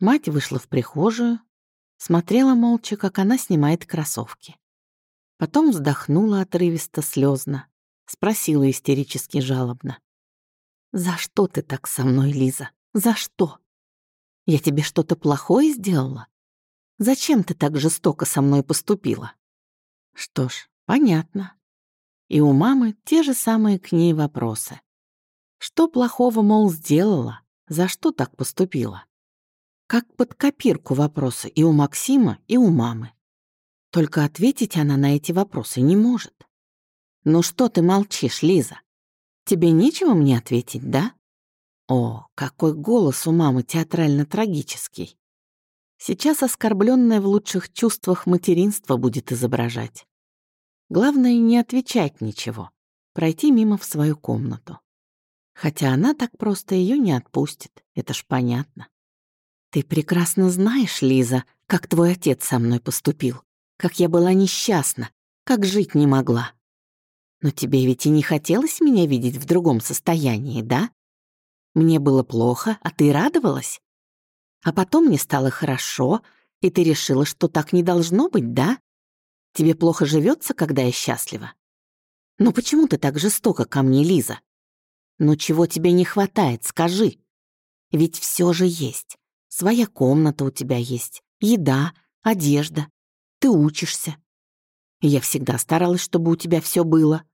Мать вышла в прихожую, смотрела молча, как она снимает кроссовки. Потом вздохнула отрывисто, слезно, спросила истерически жалобно. «За что ты так со мной, Лиза? За что? Я тебе что-то плохое сделала? Зачем ты так жестоко со мной поступила?» Что ж, понятно. И у мамы те же самые к ней вопросы. Что плохого, мол, сделала? За что так поступила? Как под копирку вопросы и у Максима, и у мамы. Только ответить она на эти вопросы не может. «Ну что ты молчишь, Лиза? Тебе нечего мне ответить, да?» О, какой голос у мамы театрально-трагический. Сейчас оскорбленная в лучших чувствах материнство будет изображать. Главное, не отвечать ничего, пройти мимо в свою комнату. Хотя она так просто ее не отпустит, это ж понятно. Ты прекрасно знаешь, Лиза, как твой отец со мной поступил, как я была несчастна, как жить не могла. Но тебе ведь и не хотелось меня видеть в другом состоянии, да? Мне было плохо, а ты радовалась? А потом мне стало хорошо, и ты решила, что так не должно быть, да? Тебе плохо живется, когда я счастлива? Ну почему ты так жестоко ко мне, Лиза? Ну чего тебе не хватает, скажи? Ведь все же есть. Своя комната у тебя есть, еда, одежда. Ты учишься. я всегда старалась, чтобы у тебя все было.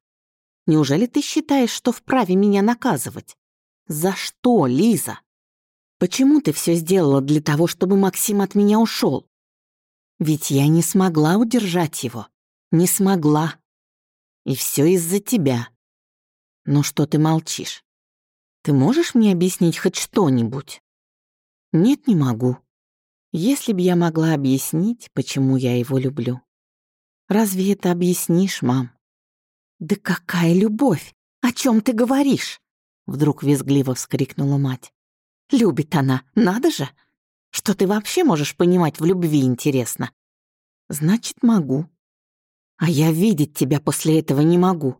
Неужели ты считаешь, что вправе меня наказывать? За что, Лиза? Почему ты все сделала для того, чтобы Максим от меня ушел? Ведь я не смогла удержать его. Не смогла. И все из-за тебя. Ну что ты молчишь? Ты можешь мне объяснить хоть что-нибудь? Нет, не могу. Если б я могла объяснить, почему я его люблю. Разве это объяснишь, мам? Да какая любовь? О чем ты говоришь? Вдруг визгливо вскрикнула мать. Любит она, надо же. Что ты вообще можешь понимать в любви, интересно? Значит, могу. А я видеть тебя после этого не могу.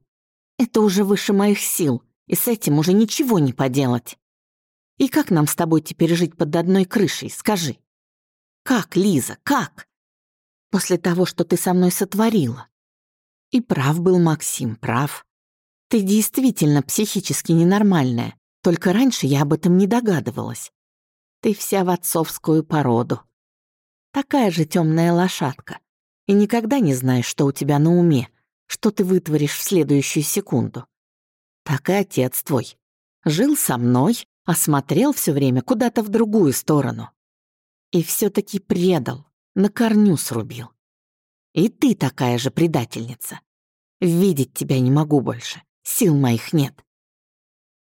Это уже выше моих сил, и с этим уже ничего не поделать. И как нам с тобой теперь жить под одной крышей, скажи? Как, Лиза, как? После того, что ты со мной сотворила. И прав был Максим, прав. Ты действительно психически ненормальная, только раньше я об этом не догадывалась. Ты вся в отцовскую породу. Такая же темная лошадка. И никогда не знаешь, что у тебя на уме, что ты вытворишь в следующую секунду. Так и отец твой. Жил со мной, а смотрел все время куда-то в другую сторону. И все таки предал, на корню срубил. И ты такая же предательница. Видеть тебя не могу больше, сил моих нет.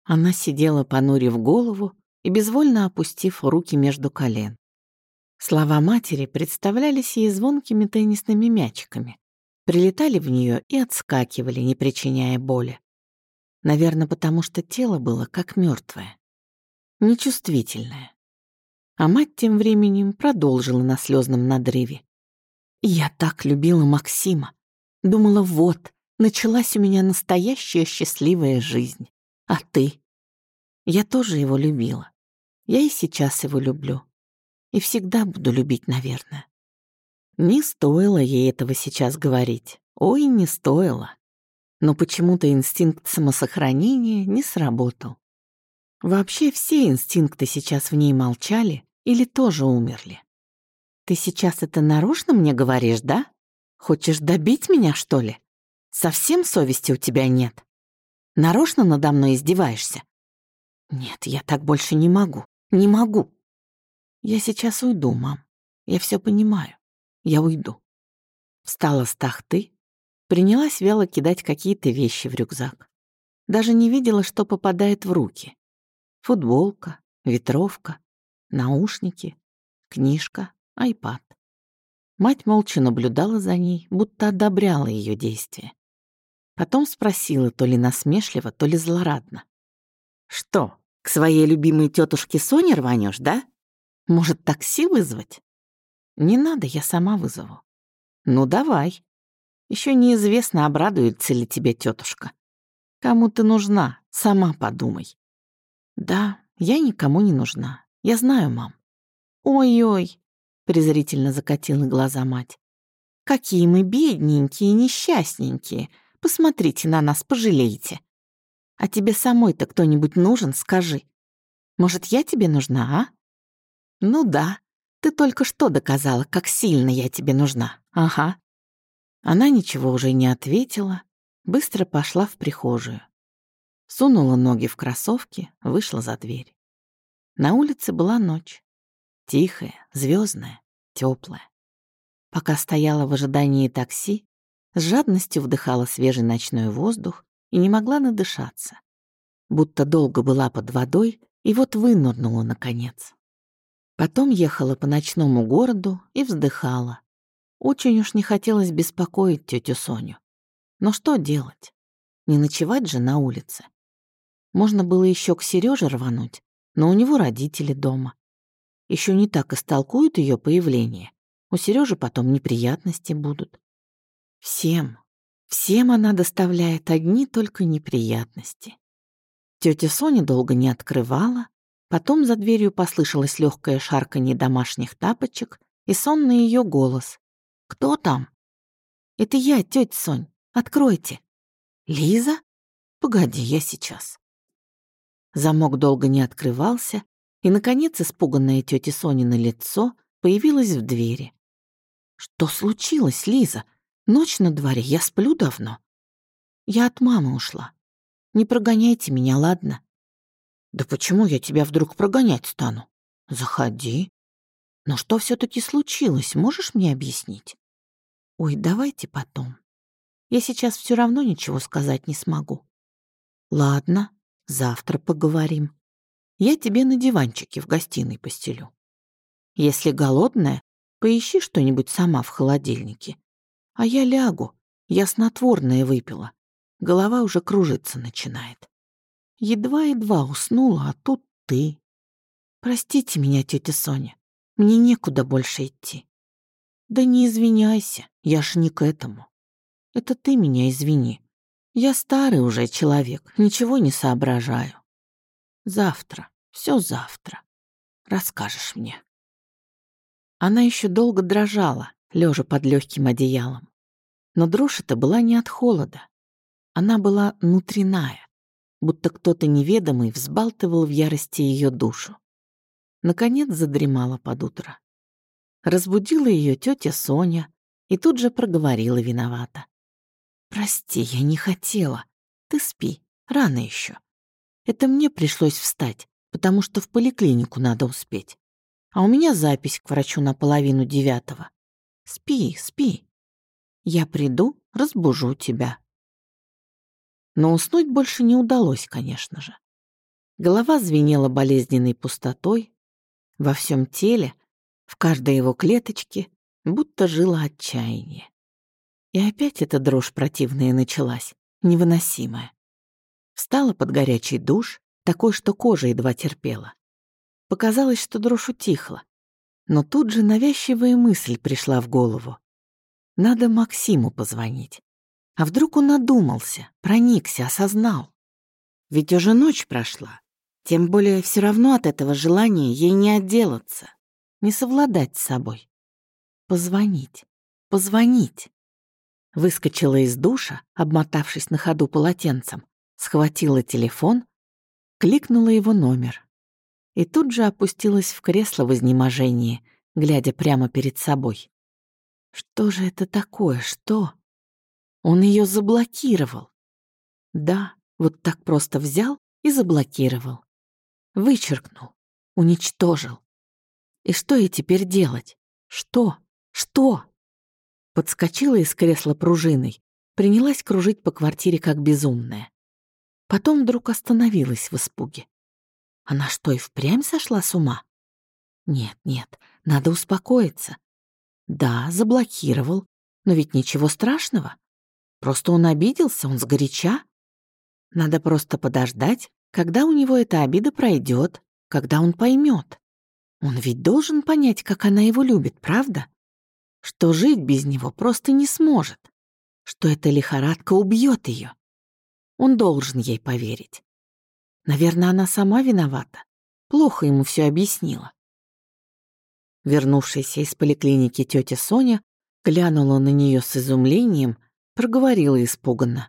Она сидела, понурив голову и безвольно опустив руки между колен. Слова матери представлялись ей звонкими теннисными мячиками, прилетали в нее и отскакивали, не причиняя боли. Наверное, потому что тело было как мертвое нечувствительная. А мать тем временем продолжила на слезном надрыве. «Я так любила Максима. Думала, вот, началась у меня настоящая счастливая жизнь. А ты? Я тоже его любила. Я и сейчас его люблю. И всегда буду любить, наверное. Не стоило ей этого сейчас говорить. Ой, не стоило. Но почему-то инстинкт самосохранения не сработал. Вообще все инстинкты сейчас в ней молчали или тоже умерли. Ты сейчас это нарочно мне говоришь, да? Хочешь добить меня, что ли? Совсем совести у тебя нет? Нарочно надо мной издеваешься? Нет, я так больше не могу. Не могу. Я сейчас уйду, мам. Я все понимаю. Я уйду. Встала с тахты, принялась вяло кидать какие-то вещи в рюкзак. Даже не видела, что попадает в руки. Футболка, ветровка, наушники, книжка, айпад. Мать молча наблюдала за ней, будто одобряла ее действия. Потом спросила то ли насмешливо, то ли злорадно. «Что, к своей любимой тетушке Соне рванешь, да? Может, такси вызвать?» «Не надо, я сама вызову». «Ну, давай. Еще неизвестно, обрадуется ли тебе тетушка. Кому ты нужна, сама подумай. Да, я никому не нужна. Я знаю, мам. «Ой-ой», — презрительно закатила глаза мать. «Какие мы бедненькие и несчастненькие. Посмотрите на нас, пожалеете. А тебе самой-то кто-нибудь нужен, скажи. Может, я тебе нужна, а? Ну да, ты только что доказала, как сильно я тебе нужна. Ага. Она ничего уже не ответила, быстро пошла в прихожую. Сунула ноги в кроссовки, вышла за дверь. На улице была ночь. Тихая, звездная, теплая. Пока стояла в ожидании такси, с жадностью вдыхала свежий ночной воздух и не могла надышаться. Будто долго была под водой и вот вынырнула, наконец. Потом ехала по ночному городу и вздыхала. Очень уж не хотелось беспокоить тетю Соню. Но что делать? Не ночевать же на улице. Можно было еще к Сереже рвануть, но у него родители дома. Еще не так истолкуют ее появление. У Сережи потом неприятности будут. Всем, всем она доставляет одни только неприятности. Тетя Соня долго не открывала, потом за дверью послышалось легкое шарканье домашних тапочек и сонный ее голос. «Кто там?» «Это я, тетя Сонь. Откройте». «Лиза? Погоди, я сейчас». Замок долго не открывался, и, наконец, испуганное тетя Соня на лицо появилась в двери. «Что случилось, Лиза? Ночь на дворе, я сплю давно». «Я от мамы ушла. Не прогоняйте меня, ладно? Да почему я тебя вдруг прогонять стану? Заходи. Но что все таки случилось, можешь мне объяснить? Ой, давайте потом. Я сейчас все равно ничего сказать не смогу. Ладно, завтра поговорим. Я тебе на диванчике в гостиной постелю. Если голодная, поищи что-нибудь сама в холодильнике. А я лягу, я снотворное выпила. Голова уже кружиться начинает. Едва-едва уснула, а тут ты. Простите меня, тетя Соня, мне некуда больше идти. Да не извиняйся, я ж не к этому. Это ты меня извини. Я старый уже человек, ничего не соображаю. Завтра, все завтра. Расскажешь мне. Она еще долго дрожала, лежа под легким одеялом. Но дрожь эта была не от холода. Она была внутренняя, будто кто-то неведомый взбалтывал в ярости ее душу. Наконец задремала под утро. Разбудила ее тетя Соня и тут же проговорила виновата. «Прости, я не хотела. Ты спи, рано еще. Это мне пришлось встать, потому что в поликлинику надо успеть. А у меня запись к врачу на половину девятого. Спи, спи. Я приду, разбужу тебя. Но уснуть больше не удалось, конечно же. Голова звенела болезненной пустотой, во всем теле, в каждой его клеточке, будто жило отчаяние. И опять эта дрожь противная началась, невыносимая. Встала под горячий душ, такой, что кожа едва терпела. Показалось, что дрожь утихла. Но тут же навязчивая мысль пришла в голову. Надо Максиму позвонить. А вдруг он надумался, проникся, осознал? Ведь уже ночь прошла. Тем более все равно от этого желания ей не отделаться, не совладать с собой. Позвонить, позвонить. Выскочила из душа, обмотавшись на ходу полотенцем, схватила телефон, кликнула его номер. И тут же опустилась в кресло в изнеможении, глядя прямо перед собой. Что же это такое, что? Он ее заблокировал. Да, вот так просто взял и заблокировал. Вычеркнул, уничтожил. И что ей теперь делать? Что? Что? Подскочила из кресла пружиной, принялась кружить по квартире как безумная. Потом вдруг остановилась в испуге. Она что, и впрямь сошла с ума? Нет, нет, надо успокоиться. Да, заблокировал, но ведь ничего страшного. Просто он обиделся, он сгоряча. Надо просто подождать, когда у него эта обида пройдет, когда он поймет. Он ведь должен понять, как она его любит, правда? Что жить без него просто не сможет. Что эта лихорадка убьет ее. Он должен ей поверить. Наверное, она сама виновата. Плохо ему все объяснила. Вернувшаяся из поликлиники тетя Соня глянула на нее с изумлением, проговорила испуганно.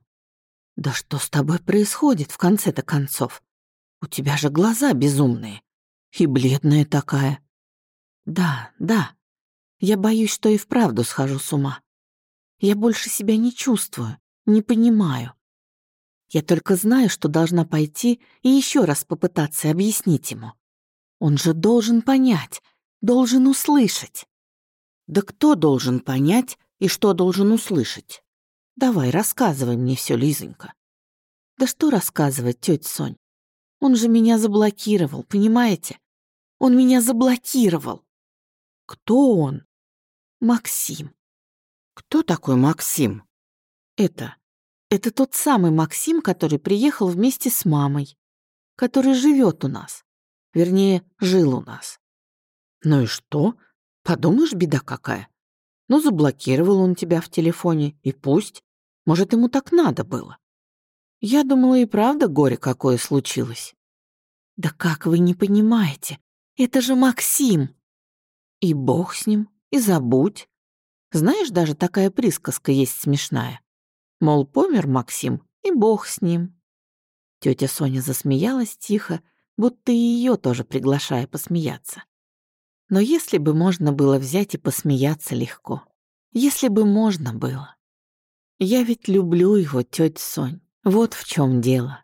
«Да что с тобой происходит в конце-то концов? У тебя же глаза безумные. И бледная такая». «Да, да. Я боюсь, что и вправду схожу с ума. Я больше себя не чувствую, не понимаю. Я только знаю, что должна пойти и еще раз попытаться объяснить ему. Он же должен понять, должен услышать. Да кто должен понять и что должен услышать? Давай, рассказывай мне все, Лизонька. Да что рассказывать, тетя Сонь? Он же меня заблокировал, понимаете? Он меня заблокировал. Кто он? Максим. Кто такой Максим? Это это тот самый Максим, который приехал вместе с мамой, который живет у нас. Вернее, жил у нас. Ну и что? Подумаешь, беда какая. Ну, заблокировал он тебя в телефоне, и пусть. Может, ему так надо было. Я думала, и правда горе какое случилось. Да как вы не понимаете? Это же Максим. И бог с ним, и забудь. Знаешь, даже такая присказка есть смешная. Мол, помер Максим, и бог с ним. Тетя Соня засмеялась тихо, будто и ее тоже приглашая посмеяться. Но если бы можно было взять и посмеяться легко. Если бы можно было. Я ведь люблю его, тетя Сонь. Вот в чем дело,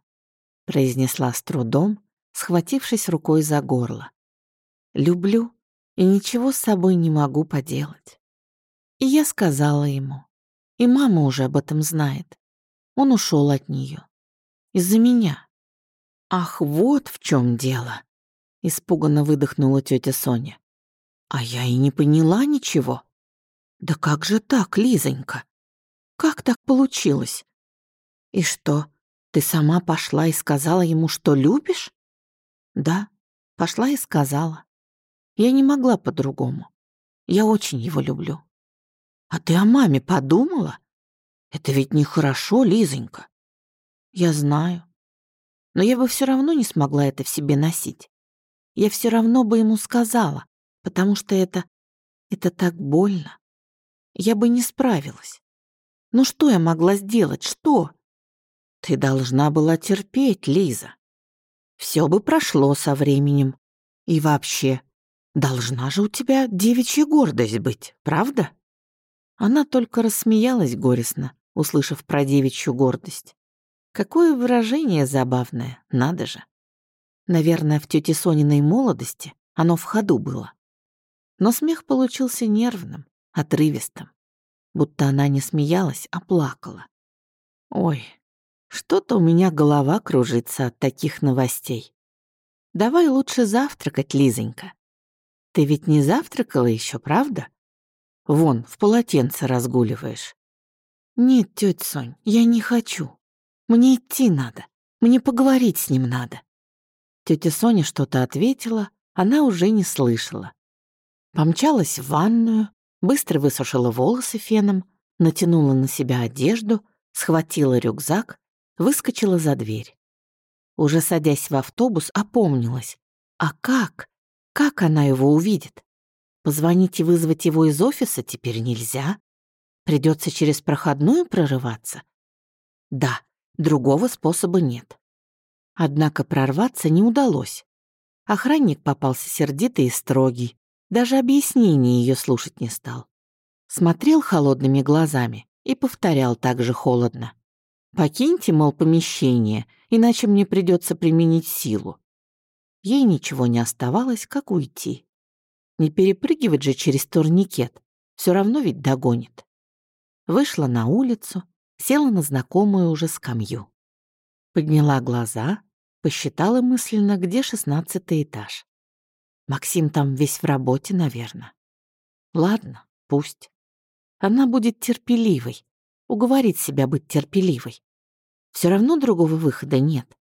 произнесла с трудом, схватившись рукой за горло. Люблю и ничего с собой не могу поделать. И я сказала ему. И мама уже об этом знает. Он ушел от нее. Из-за меня. Ах, вот в чем дело. Испуганно выдохнула тетя Соня. А я и не поняла ничего. Да как же так, Лизонька? Как так получилось? И что, ты сама пошла и сказала ему, что любишь? Да, пошла и сказала. Я не могла по-другому. Я очень его люблю. А ты о маме подумала? Это ведь нехорошо, Лизонька. Я знаю. Но я бы все равно не смогла это в себе носить. Я все равно бы ему сказала, потому что это... это так больно. Я бы не справилась. Ну что я могла сделать? Что? Ты должна была терпеть, Лиза. Все бы прошло со временем. И вообще, должна же у тебя девичья гордость быть, правда? Она только рассмеялась горестно, услышав про девичью гордость. Какое выражение забавное, надо же. Наверное, в тете Сониной молодости оно в ходу было. Но смех получился нервным, отрывистым. Будто она не смеялась, а плакала. Ой, что-то у меня голова кружится от таких новостей. Давай лучше завтракать, Лизонька. Ты ведь не завтракала еще, правда? Вон, в полотенце разгуливаешь. Нет, тетя Сонь, я не хочу. Мне идти надо. Мне поговорить с ним надо. Тетя Соня что-то ответила, она уже не слышала. Помчалась в ванную, быстро высушила волосы феном, натянула на себя одежду, схватила рюкзак, выскочила за дверь. Уже садясь в автобус, опомнилась. А как? Как она его увидит? Позвонить и вызвать его из офиса теперь нельзя. Придется через проходную прорываться. Да, другого способа нет. Однако прорваться не удалось. Охранник попался сердитый и строгий. Даже объяснений ее слушать не стал. Смотрел холодными глазами и повторял так же холодно. «Покиньте, мол, помещение, иначе мне придется применить силу». Ей ничего не оставалось, как уйти. Не перепрыгивать же через турникет, все равно ведь догонит. Вышла на улицу, села на знакомую уже скамью. Подняла глаза, посчитала мысленно, где шестнадцатый этаж. Максим там весь в работе, наверное. Ладно, пусть. Она будет терпеливой, уговорит себя быть терпеливой. Все равно другого выхода нет.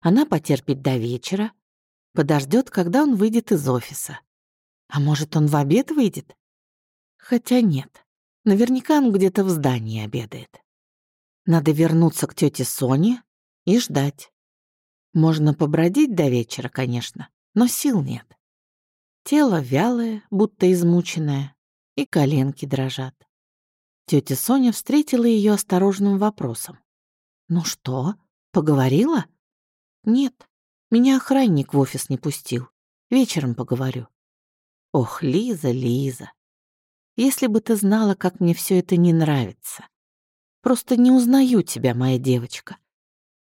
Она потерпит до вечера, подождет, когда он выйдет из офиса. А может, он в обед выйдет? Хотя нет. Наверняка он где-то в здании обедает. Надо вернуться к тете Соне и ждать. Можно побродить до вечера, конечно, но сил нет. Тело вялое, будто измученное, и коленки дрожат. Тетя Соня встретила ее осторожным вопросом. «Ну что, поговорила?» «Нет, меня охранник в офис не пустил. Вечером поговорю». «Ох, Лиза, Лиза, если бы ты знала, как мне все это не нравится. Просто не узнаю тебя, моя девочка.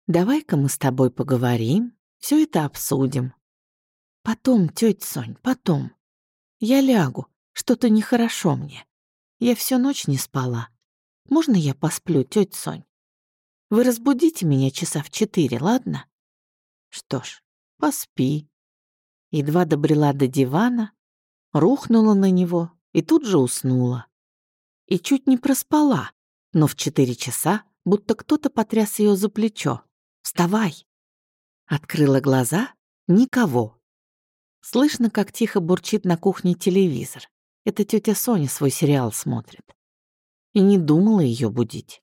Давай-ка мы с тобой поговорим, все это обсудим. Потом, тетя Сонь, потом. Я лягу, что-то нехорошо мне. Я всю ночь не спала. Можно я посплю, тетя Сонь? Вы разбудите меня часа в четыре, ладно? Что ж, поспи. Едва добрела до дивана, рухнула на него и тут же уснула. И чуть не проспала, но в четыре часа будто кто-то потряс ее за плечо. «Вставай!» Открыла глаза — никого. Слышно, как тихо бурчит на кухне телевизор. Это тетя Соня свой сериал смотрит. И не думала ее будить.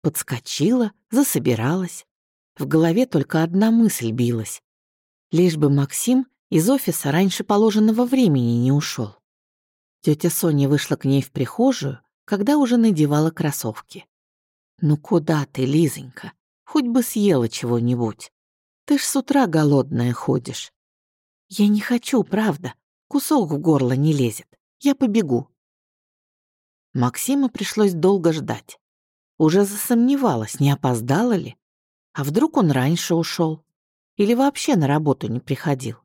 Подскочила, засобиралась. В голове только одна мысль билась. Лишь бы Максим из офиса раньше положенного времени не ушел. Тетя Соня вышла к ней в прихожую, когда уже надевала кроссовки. «Ну куда ты, Лизонька? Хоть бы съела чего-нибудь. Ты ж с утра голодная ходишь». «Я не хочу, правда. Кусок в горло не лезет. Я побегу». Максима пришлось долго ждать. Уже засомневалась, не опоздала ли. А вдруг он раньше ушел? Или вообще на работу не приходил?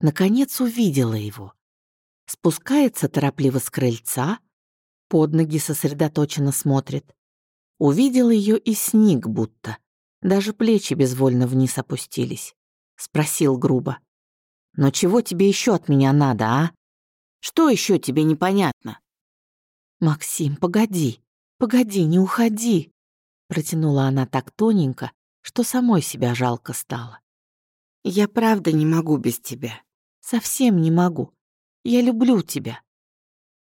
Наконец увидела его. Спускается торопливо с крыльца, под ноги сосредоточенно смотрит. Увидел ее и сник будто. Даже плечи безвольно вниз опустились. Спросил грубо. «Но чего тебе еще от меня надо, а? Что еще тебе непонятно?» «Максим, погоди, погоди, не уходи!» Протянула она так тоненько, что самой себя жалко стало. «Я правда не могу без тебя. Совсем не могу. Я люблю тебя.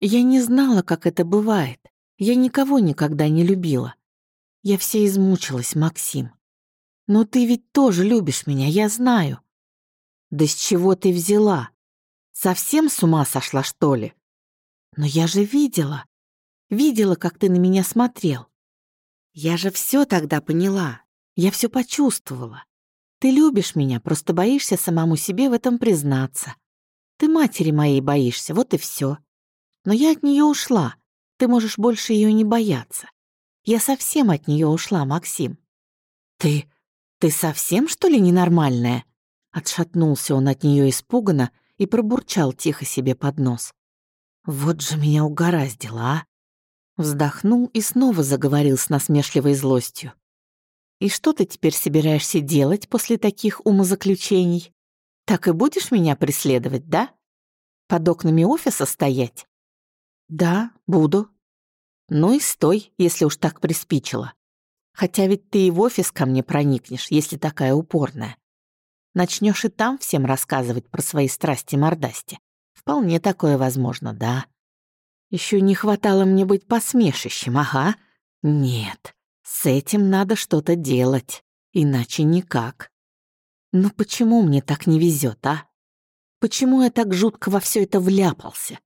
Я не знала, как это бывает. Я никого никогда не любила. Я все измучилась, Максим. Но ты ведь тоже любишь меня, я знаю. Да с чего ты взяла? Совсем с ума сошла, что ли? Но я же видела. Видела, как ты на меня смотрел. Я же все тогда поняла. Я все почувствовала. Ты любишь меня, просто боишься самому себе в этом признаться. Ты матери моей боишься, вот и все. Но я от нее ушла. Ты можешь больше ее не бояться. Я совсем от нее ушла, Максим. Ты... ты совсем, что ли, ненормальная? Отшатнулся он от нее испуганно и пробурчал тихо себе под нос. Вот же меня угораздило, а? Вздохнул и снова заговорил с насмешливой злостью. «И что ты теперь собираешься делать после таких умозаключений?» Так и будешь меня преследовать, да? Под окнами офиса стоять? Да, буду. Ну и стой, если уж так приспичило. Хотя ведь ты и в офис ко мне проникнешь, если такая упорная. Начнешь и там всем рассказывать про свои страсти-мордасти. Вполне такое возможно, да. Еще не хватало мне быть посмешищем, ага. Нет, с этим надо что-то делать, иначе никак. Но почему мне так не везет, а? Почему я так жутко во все это вляпался?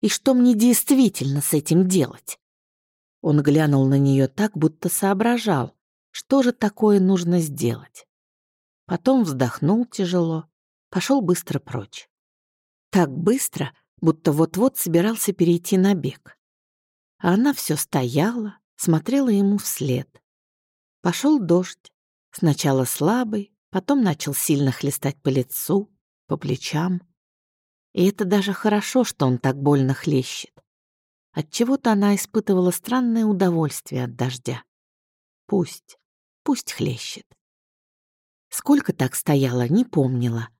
И что мне действительно с этим делать? Он глянул на нее так, будто соображал, что же такое нужно сделать. Потом вздохнул тяжело, пошел быстро прочь. Так быстро, будто вот-вот собирался перейти на бег. А она все стояла, смотрела ему вслед. Пошел дождь, сначала слабый, Потом начал сильно хлестать по лицу, по плечам. И это даже хорошо, что он так больно хлещет. Отчего-то она испытывала странное удовольствие от дождя. Пусть, пусть хлещет. Сколько так стояла, не помнила.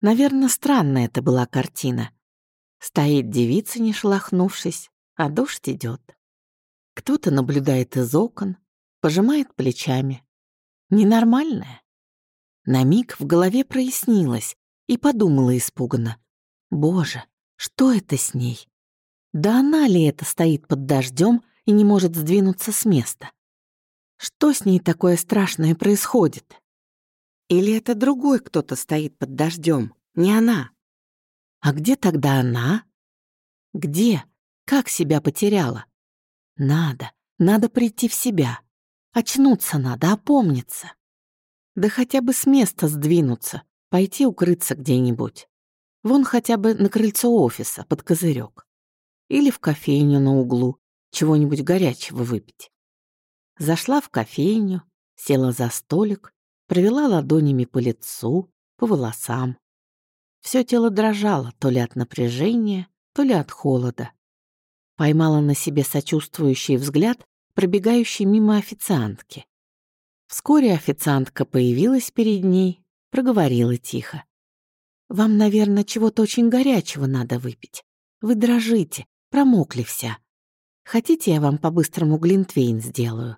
Наверное, странная это была картина. Стоит девица, не шелохнувшись, а дождь идет. Кто-то наблюдает из окон, пожимает плечами. Ненормальная. На миг в голове прояснилось и подумала испуганно. Боже, что это с ней? Да она ли это стоит под дождем и не может сдвинуться с места? Что с ней такое страшное происходит? Или это другой кто-то стоит под дождем, не она? А где тогда она? Где? Как себя потеряла? Надо, надо прийти в себя. Очнуться надо, опомниться. Да хотя бы с места сдвинуться, пойти укрыться где-нибудь. Вон хотя бы на крыльцо офиса, под козырек. Или в кофейню на углу, чего-нибудь горячего выпить. Зашла в кофейню, села за столик, провела ладонями по лицу, по волосам. Все тело дрожало то ли от напряжения, то ли от холода. Поймала на себе сочувствующий взгляд, пробегающий мимо официантки. Вскоре официантка появилась перед ней, проговорила тихо. «Вам, наверное, чего-то очень горячего надо выпить. Вы дрожите, промокли вся. Хотите, я вам по-быстрому глинтвейн сделаю?»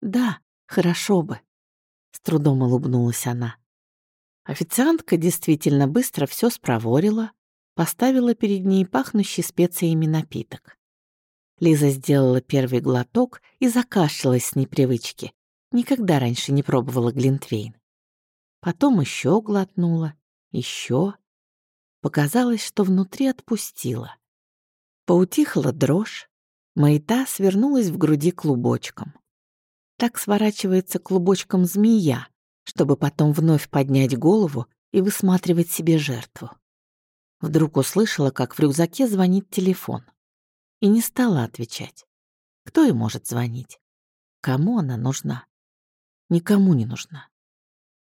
«Да, хорошо бы», — с трудом улыбнулась она. Официантка действительно быстро все спроворила, поставила перед ней пахнущий специями напиток. Лиза сделала первый глоток и закашлялась с непривычки. Никогда раньше не пробовала глинтвейн. Потом еще глотнула, еще. Показалось, что внутри отпустила. Поутихла дрожь, маята свернулась в груди клубочком. Так сворачивается клубочком змея, чтобы потом вновь поднять голову и высматривать себе жертву. Вдруг услышала, как в рюкзаке звонит телефон. И не стала отвечать. Кто ей может звонить? Кому она нужна? Никому не нужна.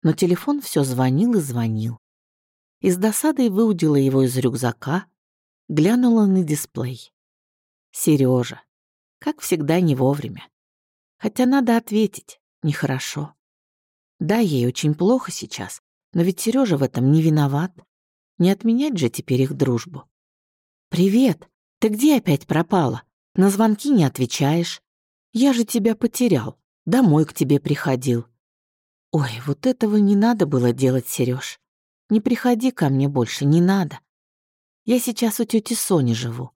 Но телефон все звонил и звонил. И с досадой выудила его из рюкзака, глянула на дисплей. Сережа, как всегда, не вовремя. Хотя надо ответить, нехорошо. Да, ей очень плохо сейчас, но ведь Сережа в этом не виноват. Не отменять же теперь их дружбу. «Привет! Ты где опять пропала? На звонки не отвечаешь. Я же тебя потерял. Домой к тебе приходил». «Ой, вот этого не надо было делать, Сереж. Не приходи ко мне больше, не надо. Я сейчас у тети Сони живу.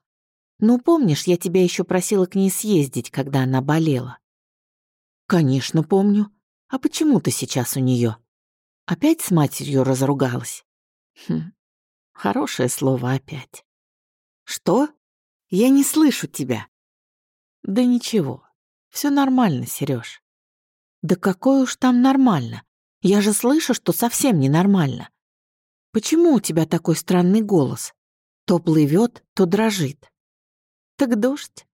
Ну, помнишь, я тебя еще просила к ней съездить, когда она болела?» «Конечно, помню. А почему ты сейчас у нее? Опять с матерью разругалась? Хм, хорошее слово опять. Что? Я не слышу тебя. Да ничего, все нормально, Сереж. Да какое уж там нормально? Я же слышу, что совсем ненормально. Почему у тебя такой странный голос? То плывет, то дрожит. Так дождь.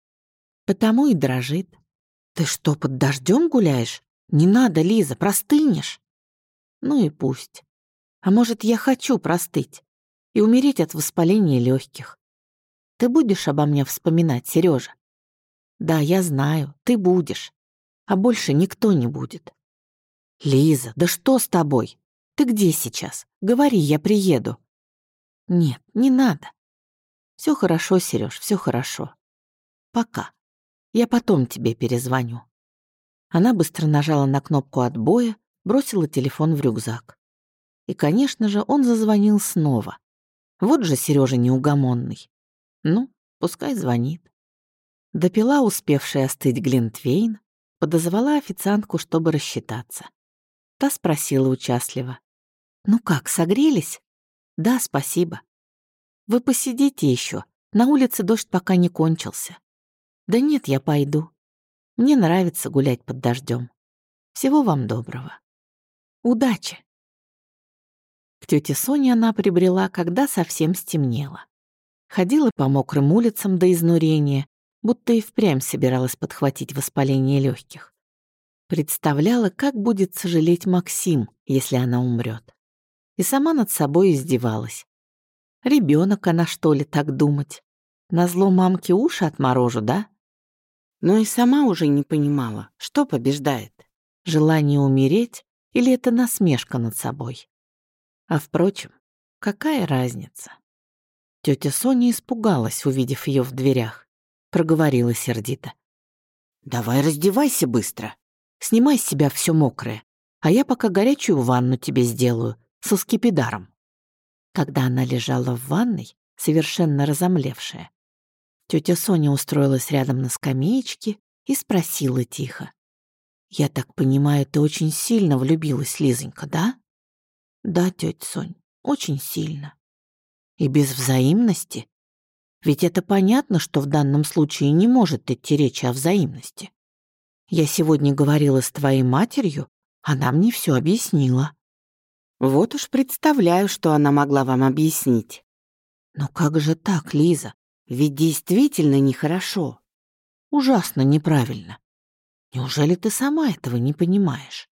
Потому и дрожит. Ты что, под дождем гуляешь? Не надо, Лиза, простынешь. Ну и пусть. А может, я хочу простыть и умереть от воспаления легких. Ты будешь обо мне вспоминать, Сережа? Да, я знаю, ты будешь. А больше никто не будет. Лиза, да что с тобой? Ты где сейчас? Говори, я приеду. Нет, не надо. Все хорошо, Сереж, все хорошо. Пока. Я потом тебе перезвоню. Она быстро нажала на кнопку отбоя, бросила телефон в рюкзак. И, конечно же, он зазвонил снова. Вот же Сережа неугомонный. Ну, пускай звонит. Допила успевшая остыть Глинтвейн, подозвала официантку, чтобы рассчитаться. Та спросила участливо. «Ну как, согрелись?» «Да, спасибо». «Вы посидите еще. На улице дождь пока не кончился». «Да нет, я пойду. Мне нравится гулять под дождем. Всего вам доброго. Удачи!» К тете Соне она прибрела, когда совсем стемнело. Ходила по мокрым улицам до изнурения, будто и впрямь собиралась подхватить воспаление легких. Представляла, как будет сожалеть Максим, если она умрет. И сама над собой издевалась. Ребенок она, что ли, так думать? Назло мамке уши отморожу, да? но и сама уже не понимала, что побеждает — желание умереть или это насмешка над собой. А впрочем, какая разница? Тетя Соня испугалась, увидев ее в дверях. Проговорила сердито. «Давай раздевайся быстро. Снимай с себя все мокрое, а я пока горячую ванну тебе сделаю со скипидаром». Когда она лежала в ванной, совершенно разомлевшая, Тетя Соня устроилась рядом на скамеечке и спросила тихо. «Я так понимаю, ты очень сильно влюбилась, Лизонька, да?» «Да, тетя Сонь, очень сильно». И без взаимности? Ведь это понятно, что в данном случае не может идти речь о взаимности. Я сегодня говорила с твоей матерью, она мне все объяснила. Вот уж представляю, что она могла вам объяснить. Но как же так, Лиза? Ведь действительно нехорошо. Ужасно неправильно. Неужели ты сама этого не понимаешь?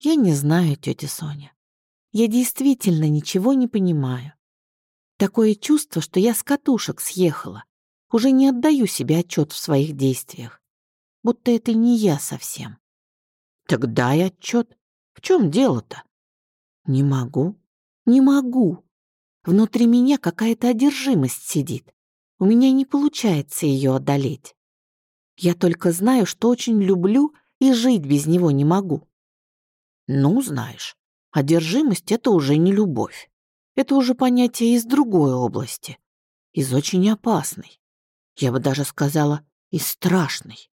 Я не знаю, тетя Соня. Я действительно ничего не понимаю. Такое чувство, что я с катушек съехала. Уже не отдаю себе отчет в своих действиях. Будто это не я совсем. Так дай отчет. В чем дело-то? Не могу. Не могу. Внутри меня какая-то одержимость сидит. У меня не получается ее одолеть. Я только знаю, что очень люблю и жить без него не могу. Ну, знаешь, одержимость — это уже не любовь. Это уже понятие из другой области, из очень опасной. Я бы даже сказала, из страшной.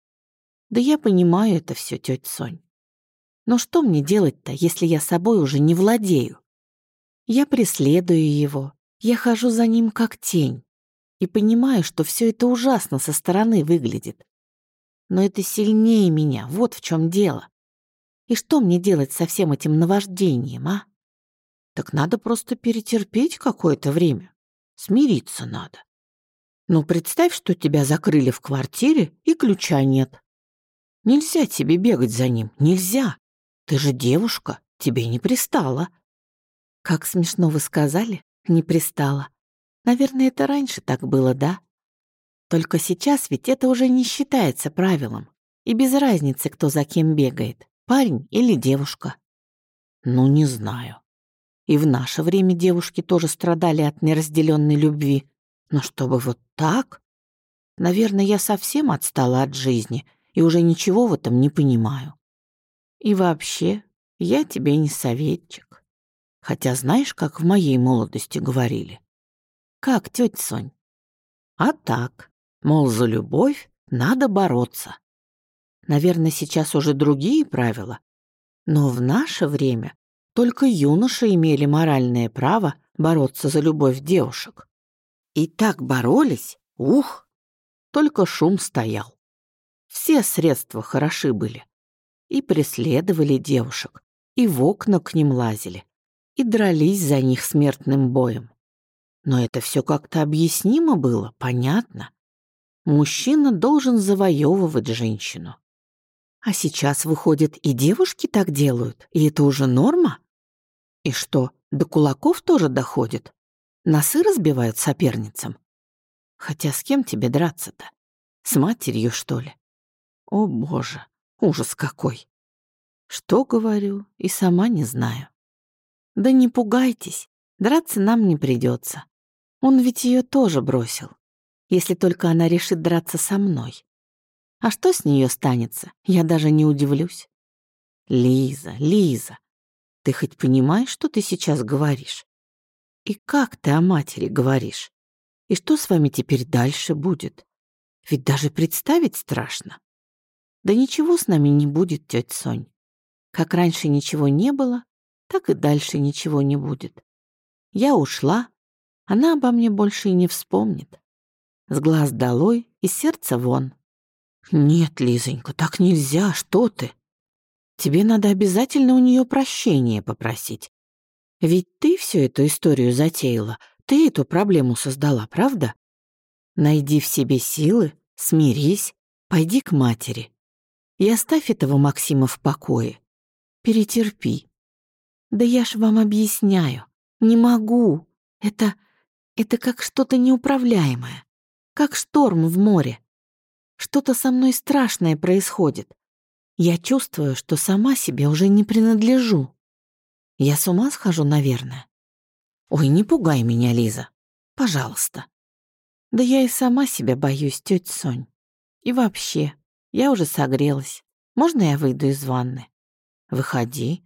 Да я понимаю это все, тетя Сонь. Но что мне делать-то, если я собой уже не владею? Я преследую его, я хожу за ним как тень и понимаю, что все это ужасно со стороны выглядит. Но это сильнее меня, вот в чем дело. И что мне делать со всем этим наваждением, а? Так надо просто перетерпеть какое-то время. Смириться надо. Ну, представь, что тебя закрыли в квартире и ключа нет. Нельзя тебе бегать за ним, нельзя. Ты же девушка, тебе не пристало. Как смешно вы сказали, не пристало. Наверное, это раньше так было, да? Только сейчас ведь это уже не считается правилом. И без разницы, кто за кем бегает, парень или девушка. Ну, не знаю. И в наше время девушки тоже страдали от неразделенной любви. Но чтобы вот так? Наверное, я совсем отстала от жизни и уже ничего в этом не понимаю. И вообще, я тебе не советчик. Хотя знаешь, как в моей молодости говорили? Как, тетя Сонь? А так, мол, за любовь надо бороться. Наверное, сейчас уже другие правила. Но в наше время только юноши имели моральное право бороться за любовь девушек. И так боролись, ух, только шум стоял. Все средства хороши были. И преследовали девушек, и в окна к ним лазили, и дрались за них смертным боем. Но это все как-то объяснимо было, понятно. Мужчина должен завоевывать женщину. А сейчас, выходит, и девушки так делают, и это уже норма? И что, до кулаков тоже доходит? Носы разбивают соперницам? Хотя с кем тебе драться-то? С матерью, что ли? О, боже, ужас какой! Что говорю, и сама не знаю. Да не пугайтесь, драться нам не придется. Он ведь ее тоже бросил, если только она решит драться со мной. А что с нее станется, я даже не удивлюсь. Лиза, Лиза, ты хоть понимаешь, что ты сейчас говоришь? И как ты о матери говоришь? И что с вами теперь дальше будет? Ведь даже представить страшно. Да ничего с нами не будет, тетя Сонь. Как раньше ничего не было, так и дальше ничего не будет. Я ушла, она обо мне больше и не вспомнит. С глаз долой и сердца вон. Нет, Лизонька, так нельзя, что ты? Тебе надо обязательно у нее прощения попросить. Ведь ты всю эту историю затеяла, ты эту проблему создала, правда? Найди в себе силы, смирись, пойди к матери. И оставь этого Максима в покое. Перетерпи. Да я ж вам объясняю. Не могу. Это... это как что-то неуправляемое. Как шторм в море. Что-то со мной страшное происходит. Я чувствую, что сама себе уже не принадлежу. Я с ума схожу, наверное. Ой, не пугай меня, Лиза. Пожалуйста. Да я и сама себя боюсь, тетя Сонь. И вообще, я уже согрелась. Можно я выйду из ванны? Выходи.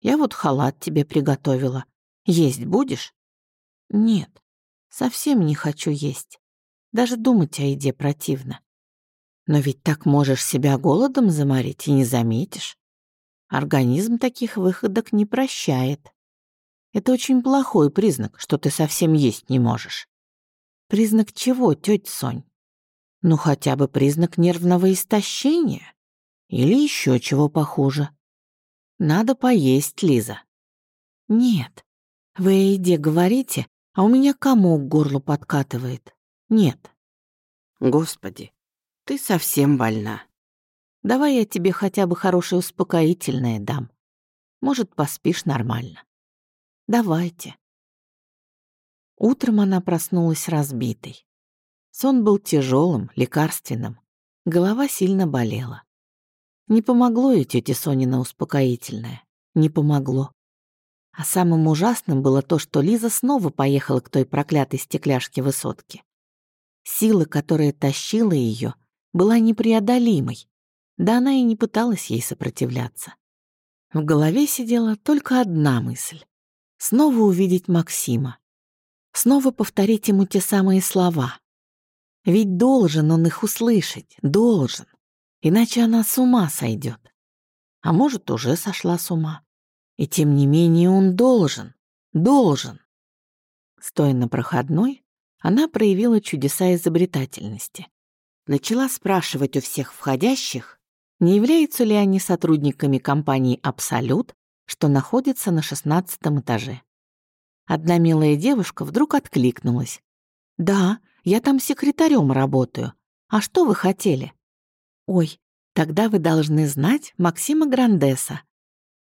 Я вот халат тебе приготовила. Есть будешь? Нет, совсем не хочу есть. Даже думать о еде противно. Но ведь так можешь себя голодом заморить и не заметишь. Организм таких выходок не прощает. Это очень плохой признак, что ты совсем есть не можешь. Признак чего, тетя Сонь? Ну, хотя бы признак нервного истощения. Или еще чего похуже. Надо поесть, Лиза. Нет, вы о еде говорите, а у меня комок к горлу подкатывает. Нет. Господи, ты совсем больна. Давай я тебе хотя бы хорошее успокоительное дам. Может, поспишь нормально. Давайте. Утром она проснулась разбитой. Сон был тяжелым, лекарственным. Голова сильно болела. Не помогло ей тете Сонина успокоительное. Не помогло. А самым ужасным было то, что Лиза снова поехала к той проклятой стекляшке высотки. Сила, которая тащила ее, была непреодолимой, да она и не пыталась ей сопротивляться. В голове сидела только одна мысль — снова увидеть Максима, снова повторить ему те самые слова. Ведь должен он их услышать, должен, иначе она с ума сойдет. А может, уже сошла с ума. И тем не менее он должен, должен. Стоя на проходной, она проявила чудеса изобретательности. Начала спрашивать у всех входящих, не являются ли они сотрудниками компании «Абсолют», что находится на шестнадцатом этаже. Одна милая девушка вдруг откликнулась. «Да, я там секретарем работаю. А что вы хотели?» «Ой, тогда вы должны знать Максима Грандеса.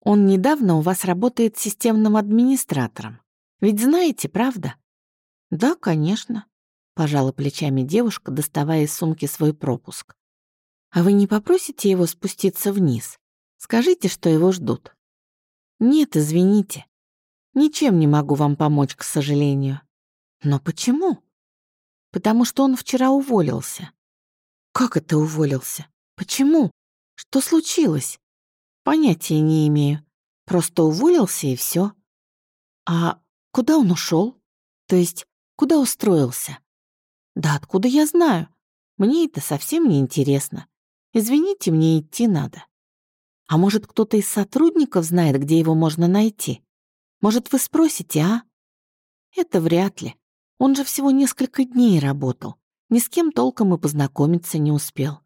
Он недавно у вас работает системным администратором. Ведь знаете, правда?» «Да, конечно», — пожала плечами девушка, доставая из сумки свой пропуск. «А вы не попросите его спуститься вниз? Скажите, что его ждут». «Нет, извините. Ничем не могу вам помочь, к сожалению». «Но почему?» «Потому что он вчера уволился». «Как это уволился? Почему? Что случилось?» Понятия не имею. Просто уволился и все. А куда он ушел? То есть, куда устроился? Да откуда я знаю? Мне это совсем не интересно. Извините, мне идти надо. А может, кто-то из сотрудников знает, где его можно найти? Может, вы спросите, а? Это вряд ли. Он же всего несколько дней работал. Ни с кем толком и познакомиться не успел.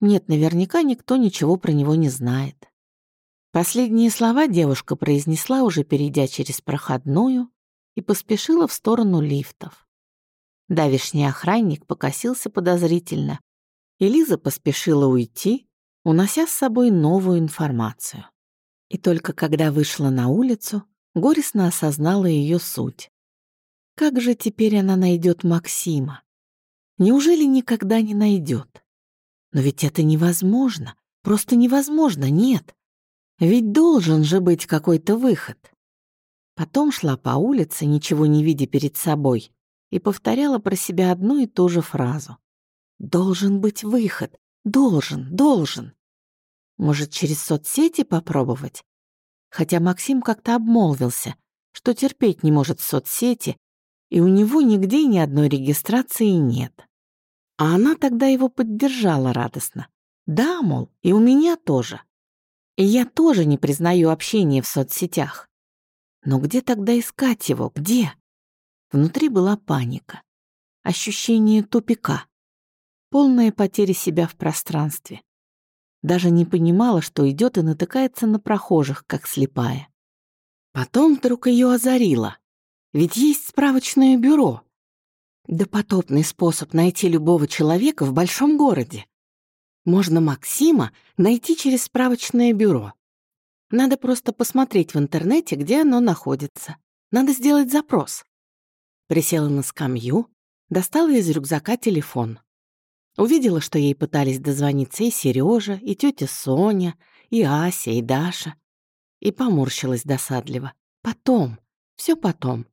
Нет, наверняка никто ничего про него не знает. Последние слова девушка произнесла, уже перейдя через проходную, и поспешила в сторону лифтов. Давишний охранник покосился подозрительно, и Лиза поспешила уйти, унося с собой новую информацию. И только когда вышла на улицу, горестно осознала ее суть. Как же теперь она найдет Максима? Неужели никогда не найдет? Но ведь это невозможно. Просто невозможно, нет. Ведь должен же быть какой-то выход. Потом шла по улице, ничего не видя перед собой, и повторяла про себя одну и ту же фразу. «Должен быть выход. Должен, должен». Может, через соцсети попробовать? Хотя Максим как-то обмолвился, что терпеть не может соцсети, и у него нигде ни одной регистрации нет. А она тогда его поддержала радостно. Да, мол, и у меня тоже. И я тоже не признаю общение в соцсетях. Но где тогда искать его? Где? Внутри была паника. Ощущение тупика. Полная потеря себя в пространстве. Даже не понимала, что идет и натыкается на прохожих, как слепая. Потом вдруг ее озарило. Ведь есть справочное бюро. Допотопный способ найти любого человека в большом городе. Можно Максима найти через справочное бюро. Надо просто посмотреть в интернете, где оно находится. Надо сделать запрос. Присела на скамью, достала из рюкзака телефон. Увидела, что ей пытались дозвониться и Сережа, и тетя Соня, и Ася, и Даша. И поморщилась досадливо. Потом, все потом.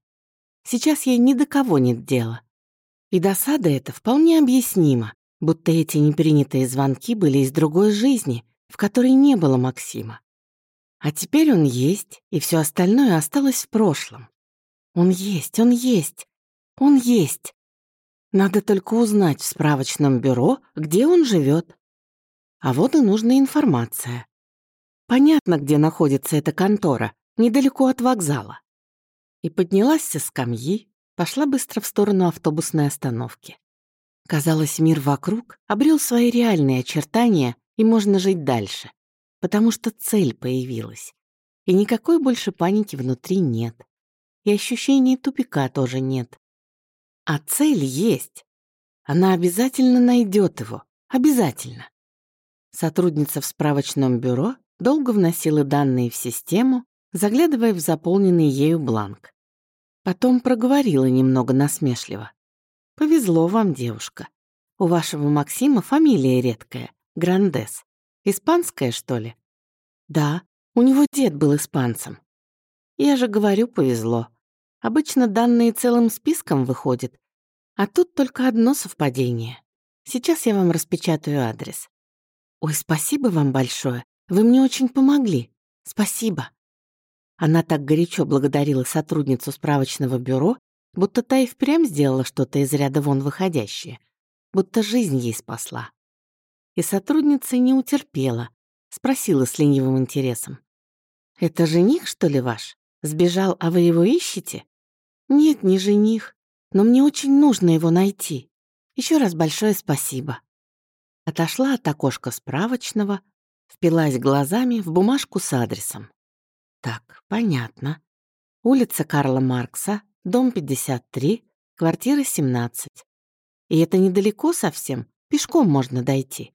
Сейчас ей ни до кого нет дела. И досада эта вполне объяснима будто эти непринятые звонки были из другой жизни, в которой не было Максима. А теперь он есть, и все остальное осталось в прошлом. Он есть, он есть, он есть. Надо только узнать в справочном бюро, где он живет. А вот и нужная информация. Понятно, где находится эта контора, недалеко от вокзала. И поднялась со скамьи, пошла быстро в сторону автобусной остановки. Казалось, мир вокруг обрел свои реальные очертания, и можно жить дальше, потому что цель появилась. И никакой больше паники внутри нет. И ощущения тупика тоже нет. А цель есть. Она обязательно найдет его. Обязательно. Сотрудница в справочном бюро долго вносила данные в систему, заглядывая в заполненный ею бланк. Потом проговорила немного насмешливо. «Повезло вам, девушка. У вашего Максима фамилия редкая — Грандес. Испанская, что ли?» «Да, у него дед был испанцем». «Я же говорю, повезло. Обычно данные целым списком выходят, а тут только одно совпадение. Сейчас я вам распечатаю адрес. Ой, спасибо вам большое. Вы мне очень помогли. Спасибо. Она так горячо благодарила сотрудницу справочного бюро, будто та и впрямь сделала что-то из ряда вон выходящее, будто жизнь ей спасла. И сотрудница не утерпела, спросила с ленивым интересом. «Это жених, что ли, ваш? Сбежал, а вы его ищете?» «Нет, не жених. Но мне очень нужно его найти. Еще раз большое спасибо». Отошла от окошка справочного, впилась глазами в бумажку с адресом. Так, понятно. Улица Карла Маркса, дом 53, квартира 17. И это недалеко совсем, пешком можно дойти.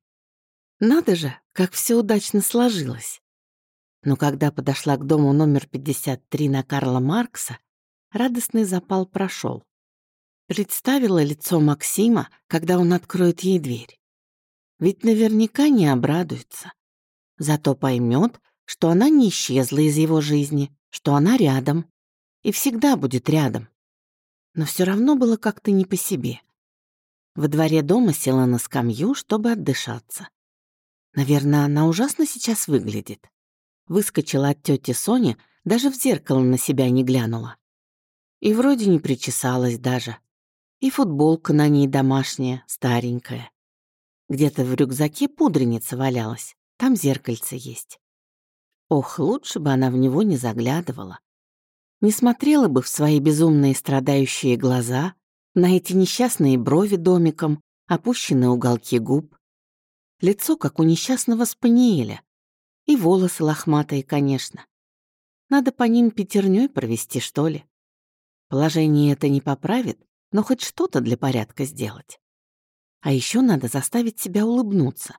Надо же, как все удачно сложилось. Но когда подошла к дому номер 53 на Карла Маркса, радостный запал прошел. Представила лицо Максима, когда он откроет ей дверь. Ведь наверняка не обрадуется. Зато поймет, что она не исчезла из его жизни, что она рядом и всегда будет рядом. Но все равно было как-то не по себе. Во дворе дома села на скамью, чтобы отдышаться. Наверное, она ужасно сейчас выглядит. Выскочила от тети Сони, даже в зеркало на себя не глянула. И вроде не причесалась даже. И футболка на ней домашняя, старенькая. Где-то в рюкзаке пудреница валялась, там зеркальце есть. Ох, лучше бы она в него не заглядывала. Не смотрела бы в свои безумные страдающие глаза, на эти несчастные брови домиком, опущенные уголки губ. Лицо, как у несчастного спаниеля. И волосы лохматые, конечно. Надо по ним пятерней провести, что ли. Положение это не поправит, но хоть что-то для порядка сделать. А еще надо заставить себя улыбнуться.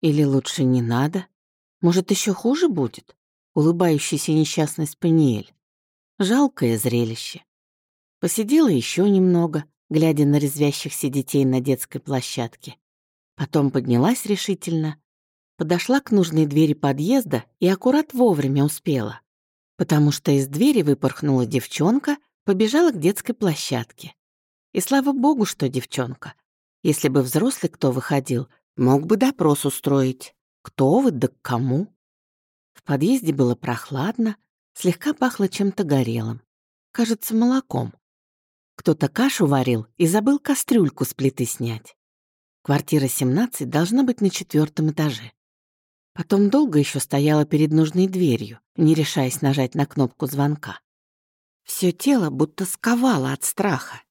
Или лучше не надо? Может, еще хуже будет? Улыбающийся несчастный спаниель. Жалкое зрелище. Посидела еще немного, глядя на резвящихся детей на детской площадке. Потом поднялась решительно, подошла к нужной двери подъезда и аккурат вовремя успела, потому что из двери выпорхнула девчонка, побежала к детской площадке. И слава богу, что девчонка. Если бы взрослый кто выходил, мог бы допрос устроить. Кто вы, да к кому? В подъезде было прохладно, слегка пахло чем-то горелым. Кажется, молоком. Кто-то кашу варил и забыл кастрюльку с плиты снять. Квартира 17 должна быть на четвертом этаже. Потом долго еще стояла перед нужной дверью, не решаясь нажать на кнопку звонка. Все тело будто сковало от страха.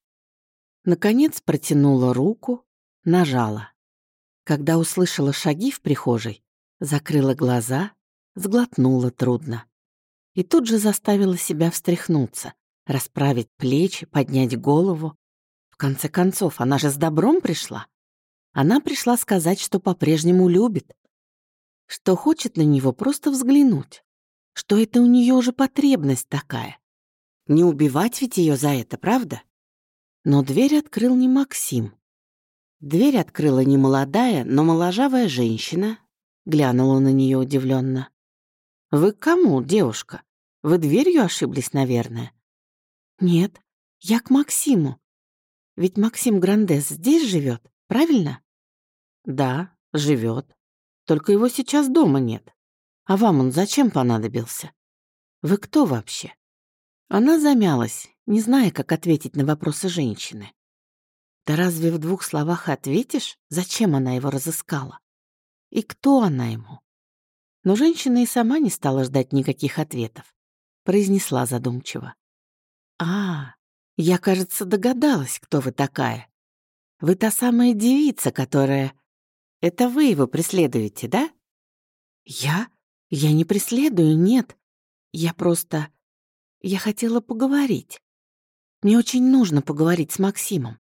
Наконец протянула руку, нажала. Когда услышала шаги в прихожей, закрыла глаза, сглотнула трудно. И тут же заставила себя встряхнуться, расправить плечи, поднять голову. В конце концов, она же с добром пришла. Она пришла сказать, что по-прежнему любит, что хочет на него просто взглянуть, что это у нее уже потребность такая. Не убивать ведь ее за это, правда? Но дверь открыл не Максим. Дверь открыла не молодая, но моложавая женщина. Глянула на нее удивленно. «Вы к кому, девушка? Вы дверью ошиблись, наверное?» «Нет, я к Максиму. Ведь Максим Грандес здесь живет, правильно?» «Да, живет. Только его сейчас дома нет. А вам он зачем понадобился? Вы кто вообще?» Она замялась, не зная, как ответить на вопросы женщины. Да разве в двух словах ответишь, зачем она его разыскала? И кто она ему? Но женщина и сама не стала ждать никаких ответов. Произнесла задумчиво. А, я, кажется, догадалась, кто вы такая. Вы та самая девица, которая... Это вы его преследуете, да? Я? Я не преследую, нет. Я просто... Я хотела поговорить. Мне очень нужно поговорить с Максимом.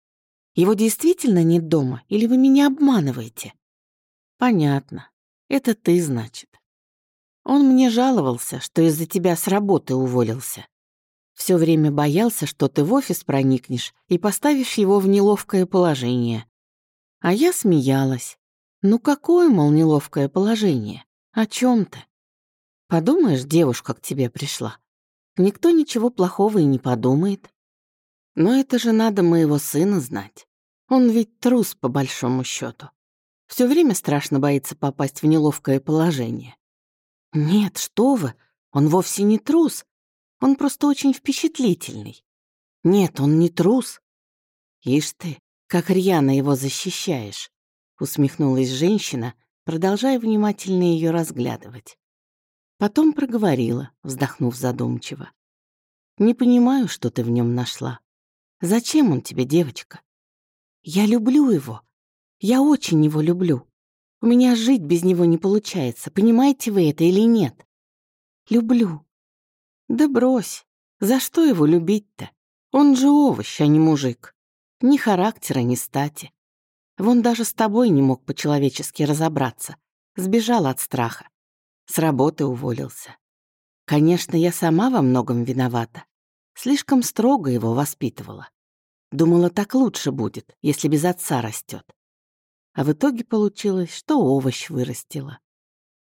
Его действительно нет дома, или вы меня обманываете? Понятно. Это ты, значит. Он мне жаловался, что из-за тебя с работы уволился. Все время боялся, что ты в офис проникнешь и поставишь его в неловкое положение. А я смеялась. Ну какое, мол, неловкое положение? О чем ты? Подумаешь, девушка к тебе пришла. Никто ничего плохого и не подумает. Но это же надо моего сына знать. Он ведь трус, по большому счету. Все время страшно боится попасть в неловкое положение. Нет, что вы, он вовсе не трус. Он просто очень впечатлительный. Нет, он не трус. Ишь ты, как рьяно его защищаешь, усмехнулась женщина, продолжая внимательно ее разглядывать. Потом проговорила, вздохнув задумчиво. «Не понимаю, что ты в нем нашла. Зачем он тебе, девочка? Я люблю его. Я очень его люблю. У меня жить без него не получается, понимаете вы это или нет? Люблю. Да брось. За что его любить-то? Он же овощ, а не мужик. Ни характера, ни стати. Вон даже с тобой не мог по-человечески разобраться. Сбежал от страха. С работы уволился. Конечно, я сама во многом виновата. Слишком строго его воспитывала. Думала, так лучше будет, если без отца растет. А в итоге получилось, что овощ вырастила.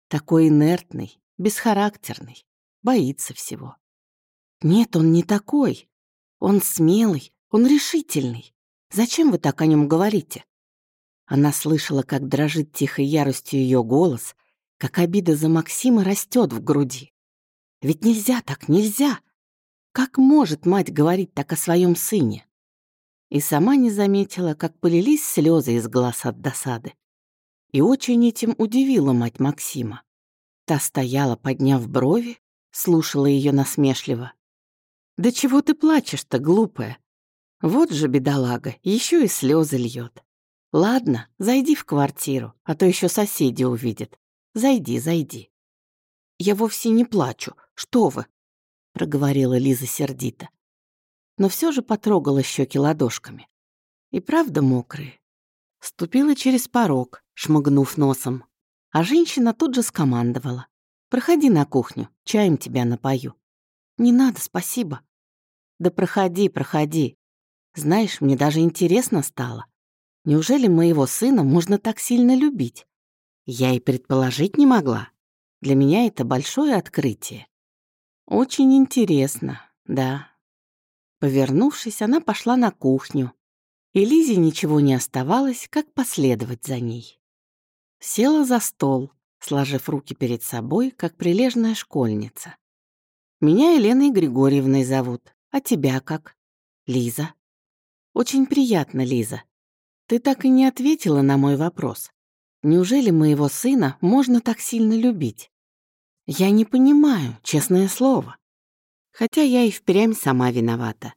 Такой инертный, бесхарактерный, боится всего. Нет, он не такой. Он смелый, он решительный. Зачем вы так о нем говорите? Она слышала, как дрожит тихой яростью ее голос, как обида за Максима растет в груди. Ведь нельзя так, нельзя. Как может мать говорить так о своем сыне? И сама не заметила, как полились слезы из глаз от досады. И очень этим удивила мать Максима. Та стояла, подняв брови, слушала ее насмешливо. «Да чего ты плачешь-то, глупая? Вот же бедолага, еще и слезы льет. Ладно, зайди в квартиру, а то еще соседи увидят. Зайди, зайди». «Я вовсе не плачу. Что вы?» проговорила Лиза сердито. Но все же потрогала щеки ладошками. И правда мокрые. Ступила через порог, шмыгнув носом. А женщина тут же скомандовала. «Проходи на кухню, чаем тебя напою». «Не надо, спасибо». «Да проходи, проходи. Знаешь, мне даже интересно стало. Неужели моего сына можно так сильно любить? Я и предположить не могла. Для меня это большое открытие. Очень интересно, да. Повернувшись, она пошла на кухню, и Лизе ничего не оставалось, как последовать за ней. Села за стол, сложив руки перед собой, как прилежная школьница. «Меня Еленой Григорьевной зовут, а тебя как?» «Лиза». «Очень приятно, Лиза. Ты так и не ответила на мой вопрос. Неужели моего сына можно так сильно любить?» Я не понимаю, честное слово. Хотя я и впрямь сама виновата.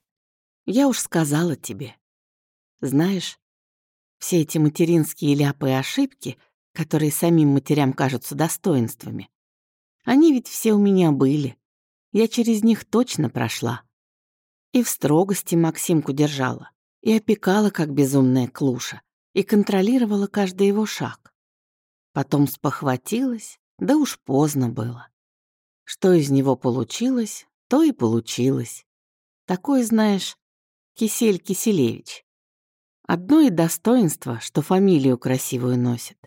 Я уж сказала тебе. Знаешь, все эти материнские ляпы и ошибки, которые самим матерям кажутся достоинствами, они ведь все у меня были. Я через них точно прошла. И в строгости Максимку держала, и опекала, как безумная клуша, и контролировала каждый его шаг. Потом спохватилась да уж поздно было. Что из него получилось, то и получилось. Такой, знаешь, Кисель Киселевич. Одно и достоинство, что фамилию красивую носит.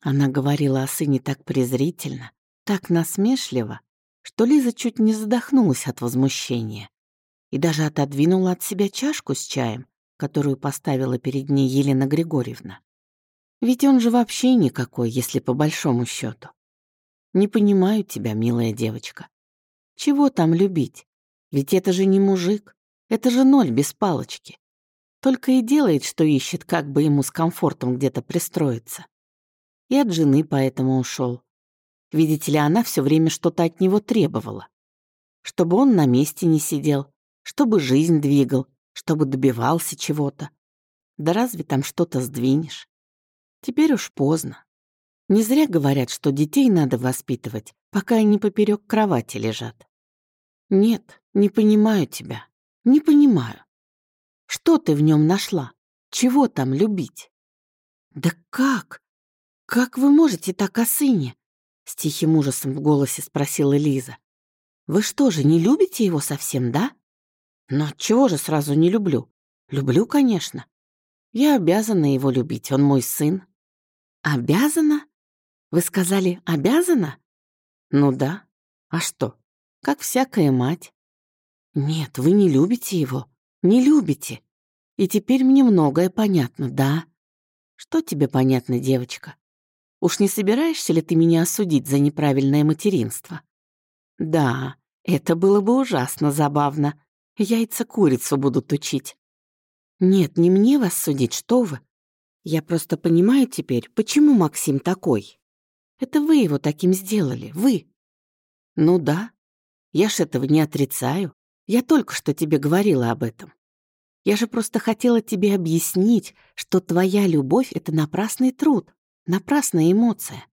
Она говорила о сыне так презрительно, так насмешливо, что Лиза чуть не задохнулась от возмущения и даже отодвинула от себя чашку с чаем, которую поставила перед ней Елена Григорьевна. Ведь он же вообще никакой, если по большому счету. Не понимаю тебя, милая девочка. Чего там любить? Ведь это же не мужик. Это же ноль без палочки. Только и делает, что ищет, как бы ему с комфортом где-то пристроиться. И от жены поэтому ушел. Видите ли, она все время что-то от него требовала. Чтобы он на месте не сидел, чтобы жизнь двигал, чтобы добивался чего-то. Да разве там что-то сдвинешь? Теперь уж поздно. Не зря говорят, что детей надо воспитывать, пока они поперек кровати лежат. Нет, не понимаю тебя. Не понимаю. Что ты в нем нашла? Чего там любить? Да как? Как вы можете так о сыне? С тихим ужасом в голосе спросила Лиза. Вы что же, не любите его совсем, да? Но чего же сразу не люблю? Люблю, конечно. Я обязана его любить, он мой сын. Обязана? Вы сказали «обязана»? Ну да. А что? Как всякая мать. Нет, вы не любите его. Не любите. И теперь мне многое понятно, да? Что тебе понятно, девочка? Уж не собираешься ли ты меня осудить за неправильное материнство? Да, это было бы ужасно забавно. Яйца курицу будут учить. Нет, не мне вас судить, что вы. Я просто понимаю теперь, почему Максим такой. Это вы его таким сделали, вы. Ну да, я ж этого не отрицаю. Я только что тебе говорила об этом. Я же просто хотела тебе объяснить, что твоя любовь — это напрасный труд, напрасная эмоция,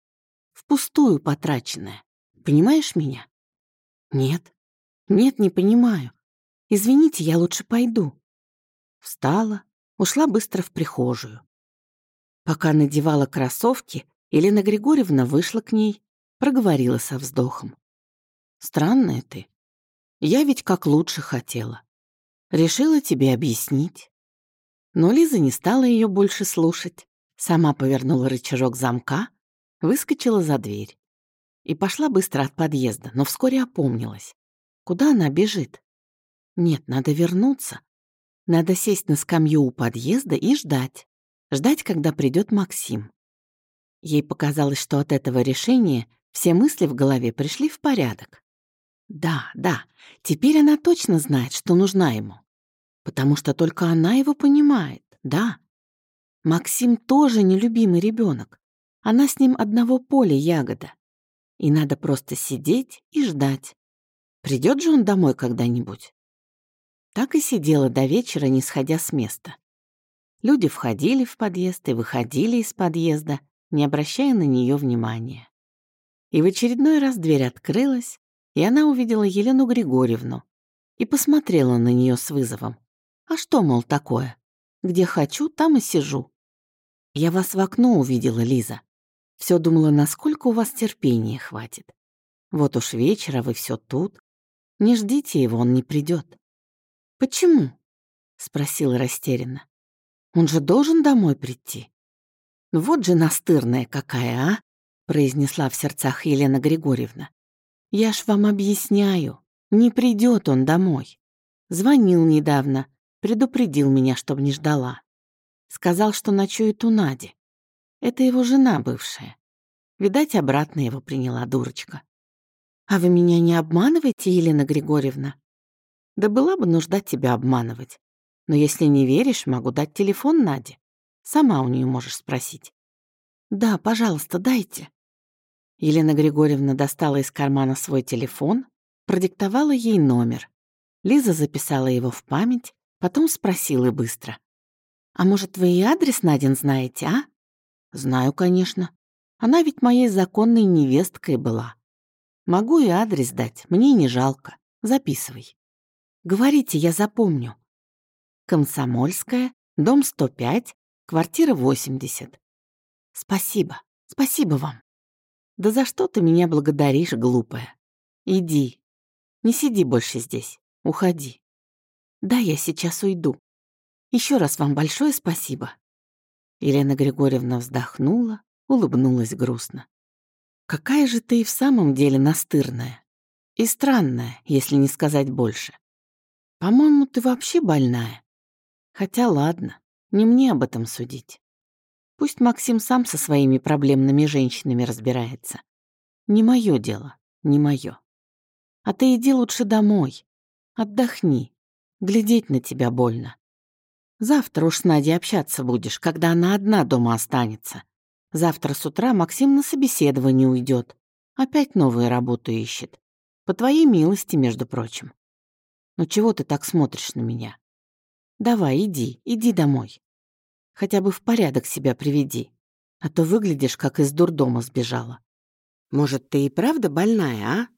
впустую потраченная. Понимаешь меня? Нет, нет, не понимаю. Извините, я лучше пойду. Встала, ушла быстро в прихожую. Пока надевала кроссовки, Елена Григорьевна вышла к ней, проговорила со вздохом. «Странная ты. Я ведь как лучше хотела. Решила тебе объяснить». Но Лиза не стала ее больше слушать. Сама повернула рычажок замка, выскочила за дверь. И пошла быстро от подъезда, но вскоре опомнилась. Куда она бежит? Нет, надо вернуться. Надо сесть на скамью у подъезда и ждать. Ждать, когда придет Максим. Ей показалось, что от этого решения все мысли в голове пришли в порядок. Да, да, теперь она точно знает, что нужна ему. Потому что только она его понимает, да. Максим тоже нелюбимый ребенок. Она с ним одного поля ягода. И надо просто сидеть и ждать. Придет же он домой когда-нибудь? Так и сидела до вечера, не сходя с места. Люди входили в подъезд и выходили из подъезда, не обращая на нее внимания. И в очередной раз дверь открылась, и она увидела Елену Григорьевну и посмотрела на нее с вызовом. «А что, мол, такое? Где хочу, там и сижу». «Я вас в окно увидела, Лиза. Все думала, насколько у вас терпения хватит. Вот уж вечера вы все тут. Не ждите его, он не придет. «Почему?» — спросила растерянно. «Он же должен домой прийти». «Вот же настырная какая, а!» — произнесла в сердцах Елена Григорьевна. «Я ж вам объясняю, не придет он домой. Звонил недавно, предупредил меня, чтобы не ждала. Сказал, что ночует у Нади. Это его жена бывшая. Видать, обратно его приняла дурочка. «А вы меня не обманываете, Елена Григорьевна?» «Да была бы нужда тебя обманывать. Но если не веришь, могу дать телефон Наде. Сама у нее можешь спросить. «Да, пожалуйста, дайте». Елена Григорьевна достала из кармана свой телефон, продиктовала ей номер. Лиза записала его в память, потом спросила быстро. «А может, вы и адрес Надин знаете, а?» «Знаю, конечно. Она ведь моей законной невесткой была. Могу и адрес дать, мне не жалко. Записывай. Говорите, я запомню. Комсомольская, дом 105, Квартира 80. Спасибо, спасибо вам. Да за что ты меня благодаришь, глупая? Иди. Не сиди больше здесь. Уходи. Да, я сейчас уйду. Еще раз вам большое спасибо. Елена Григорьевна вздохнула, улыбнулась грустно. Какая же ты и в самом деле настырная. И странная, если не сказать больше. По-моему, ты вообще больная. Хотя ладно, не мне об этом судить. Пусть Максим сам со своими проблемными женщинами разбирается. Не мое дело, не мое. А ты иди лучше домой. Отдохни. Глядеть на тебя больно. Завтра уж с Надей общаться будешь, когда она одна дома останется. Завтра с утра Максим на собеседование уйдет. Опять новую работу ищет. По твоей милости, между прочим. Ну чего ты так смотришь на меня? Давай, иди, иди домой. Хотя бы в порядок себя приведи, а то выглядишь, как из дурдома сбежала. Может, ты и правда больная, а?